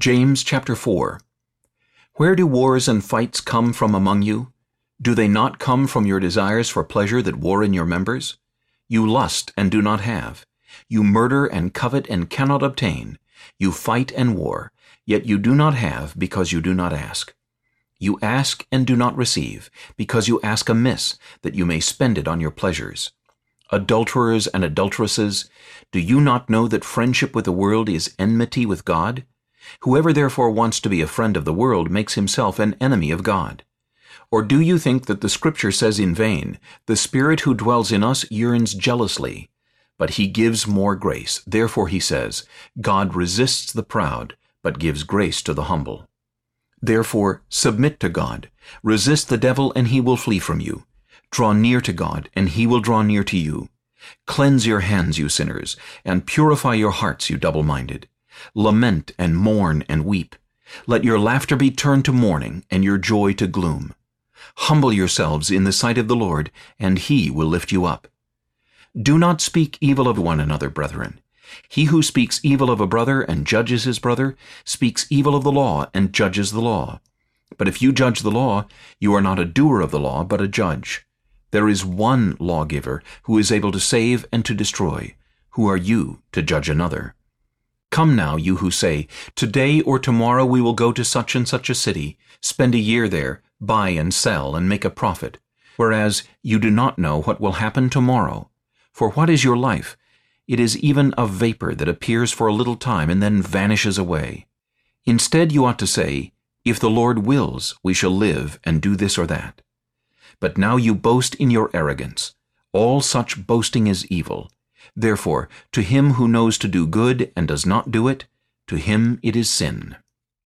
James chapter 4 Where do wars and fights come from among you? Do they not come from your desires for pleasure that war in your members? You lust and do not have. You murder and covet and cannot obtain. You fight and war, yet you do not have because you do not ask. You ask and do not receive, because you ask amiss, that you may spend it on your pleasures. Adulterers and adulteresses, do you not know that friendship with the world is enmity with God? Whoever therefore wants to be a friend of the world makes himself an enemy of God. Or do you think that the Scripture says in vain, The Spirit who dwells in us yearns jealously? But he gives more grace. Therefore he says, God resists the proud, but gives grace to the humble. Therefore submit to God. Resist the devil, and he will flee from you. Draw near to God, and he will draw near to you. Cleanse your hands, you sinners, and purify your hearts, you double-minded. Lament and mourn and weep. Let your laughter be turned to mourning and your joy to gloom. Humble yourselves in the sight of the Lord, and he will lift you up. Do not speak evil of one another, brethren. He who speaks evil of a brother and judges his brother speaks evil of the law and judges the law. But if you judge the law, you are not a doer of the law, but a judge. There is one lawgiver who is able to save and to destroy. Who are you to judge another? Come now, you who say, Today or tomorrow we will go to such and such a city, spend a year there, buy and sell, and make a profit. Whereas you do not know what will happen tomorrow. For what is your life? It is even a vapor that appears for a little time and then vanishes away. Instead you ought to say, If the Lord wills, we shall live and do this or that. But now you boast in your arrogance. All such boasting is evil. Therefore, to him who knows to do good and does not do it, to him it is sin.